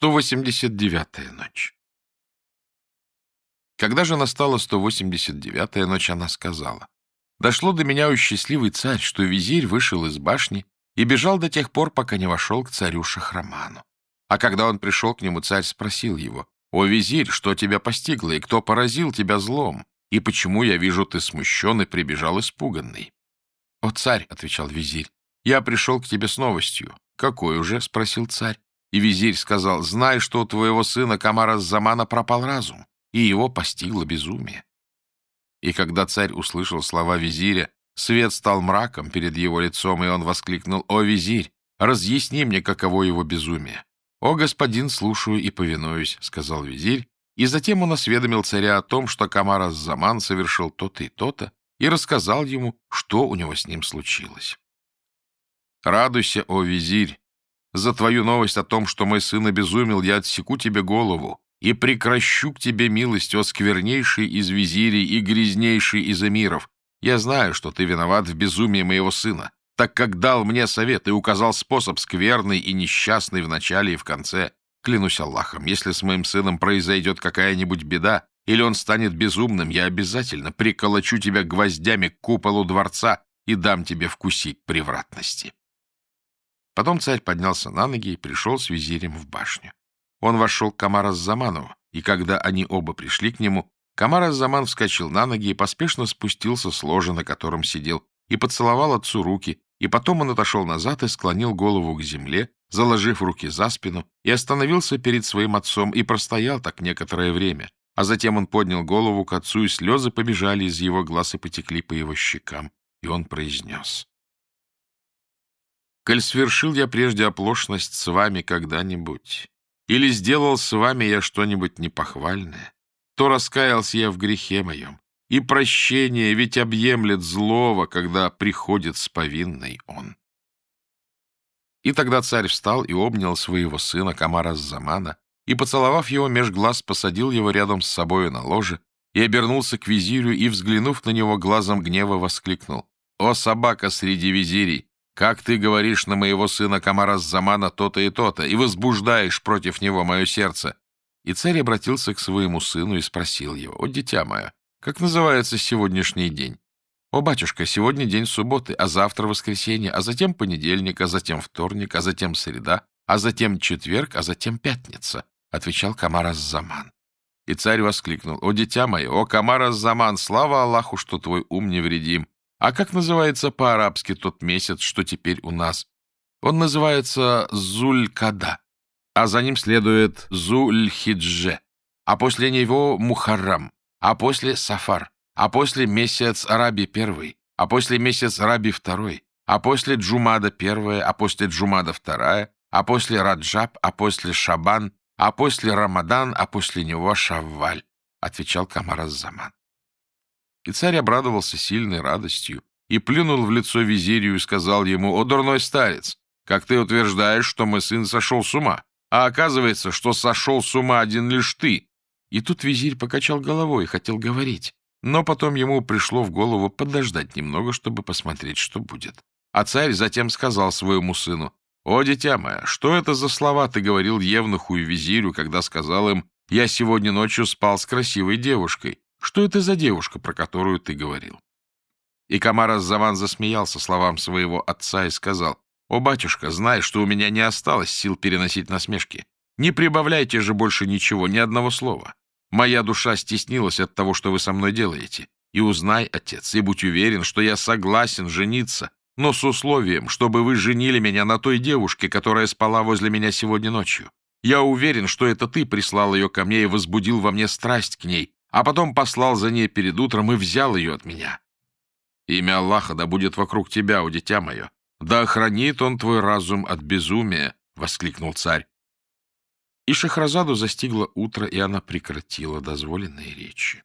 189-я ночь. Когда же настала 189-я ночь, она сказала, «Дошло до меня, у счастливый царь, что визирь вышел из башни и бежал до тех пор, пока не вошел к царю Шахраману. А когда он пришел к нему, царь спросил его, «О, визирь, что тебя постигло, и кто поразил тебя злом? И почему я вижу, ты смущен и прибежал испуганный?» «О, царь», — отвечал визирь, — «я пришел к тебе с новостью». «Какой уже?» — спросил царь. И визирь сказал, «Знай, что у твоего сына Камара Замана пропал разум, и его постигло безумие». И когда царь услышал слова визиря, свет стал мраком перед его лицом, и он воскликнул, «О, визирь, разъясни мне, каково его безумие». «О, господин, слушаю и повинуюсь», — сказал визирь, и затем он осведомил царя о том, что Камара Заман совершил то-то и то-то, и рассказал ему, что у него с ним случилось. «Радуйся, о визирь, за твою новость о том, что мой сын обезумел, я отсеку тебе голову и прекращу к тебе милость, о сквернейший из визирей и грязнейший из эмиров. Я знаю, что ты виноват в безумии моего сына, так как дал мне совет и указал способ скверный и несчастный в начале и в конце. Клянусь Аллахом, если с моим сыном произойдет какая-нибудь беда, или он станет безумным, я обязательно приколочу тебя гвоздями к куполу дворца и дам тебе вкусить превратности. Потом царь поднялся на ноги и пришел с визирем в башню. Он вошел к Камара Заману, и когда они оба пришли к нему, Камар Заман вскочил на ноги и поспешно спустился с ложа, на котором сидел, и поцеловал отцу руки, и потом он отошел назад и склонил голову к земле, заложив руки за спину, и остановился перед своим отцом и простоял так некоторое время. А затем он поднял голову к отцу, и слезы побежали из его глаз и потекли по его щекам, и он произнес — Коль свершил я прежде оплошность с вами когда-нибудь, или сделал с вами я что-нибудь непохвальное, то раскаялся я в грехе моем, и прощение ведь объемлет злого, когда приходит с повинной он. И тогда царь встал и обнял своего сына Камара Замана, и, поцеловав его меж глаз, посадил его рядом с собою на ложе, и обернулся к визирю, и, взглянув на него глазом гнева, воскликнул. «О, собака среди визирей! Как ты говоришь на моего сына Камара Замана то-то и то-то, и возбуждаешь против него мое сердце?» И царь обратился к своему сыну и спросил его, «О, дитя мое, как называется сегодняшний день?» «О, батюшка, сегодня день субботы, а завтра воскресенье, а затем понедельник, а затем вторник, а затем среда, а затем четверг, а затем пятница», — отвечал Камар Заман. И царь воскликнул, «О, дитя мое, о, Камар Заман, слава Аллаху, что твой ум невредим, а как называется по-арабски тот месяц, что теперь у нас? Он называется Зуль-Када, а за ним следует Зуль-Хидже, а после него Мухаррам, а после Сафар, а после месяц Раби первый, а после месяц Раби второй, а после Джумада первая, а после Джумада вторая, а после Раджаб, а после Шабан, а после Рамадан, а после него Шавваль, — отвечал Камар Заман. И царь обрадовался сильной радостью и плюнул в лицо визирию и сказал ему, «О, дурной старец, как ты утверждаешь, что мой сын сошел с ума, а оказывается, что сошел с ума один лишь ты». И тут визирь покачал головой и хотел говорить, но потом ему пришло в голову подождать немного, чтобы посмотреть, что будет. А царь затем сказал своему сыну, «О, дитя мое, что это за слова ты говорил Евнуху и визирю, когда сказал им, я сегодня ночью спал с красивой девушкой? Что это за девушка, про которую ты говорил? И Камар Заман засмеялся словам своего отца и сказал, «О, батюшка, знай, что у меня не осталось сил переносить насмешки. Не прибавляйте же больше ничего, ни одного слова. Моя душа стеснилась от того, что вы со мной делаете. И узнай, отец, и будь уверен, что я согласен жениться, но с условием, чтобы вы женили меня на той девушке, которая спала возле меня сегодня ночью. Я уверен, что это ты прислал ее ко мне и возбудил во мне страсть к ней, а потом послал за ней перед утром и взял ее от меня. Имя Аллаха да будет вокруг тебя, о дитя мое. Да охранит он твой разум от безумия, — воскликнул царь. И Шахразаду застигло утро, и она прекратила дозволенные речи.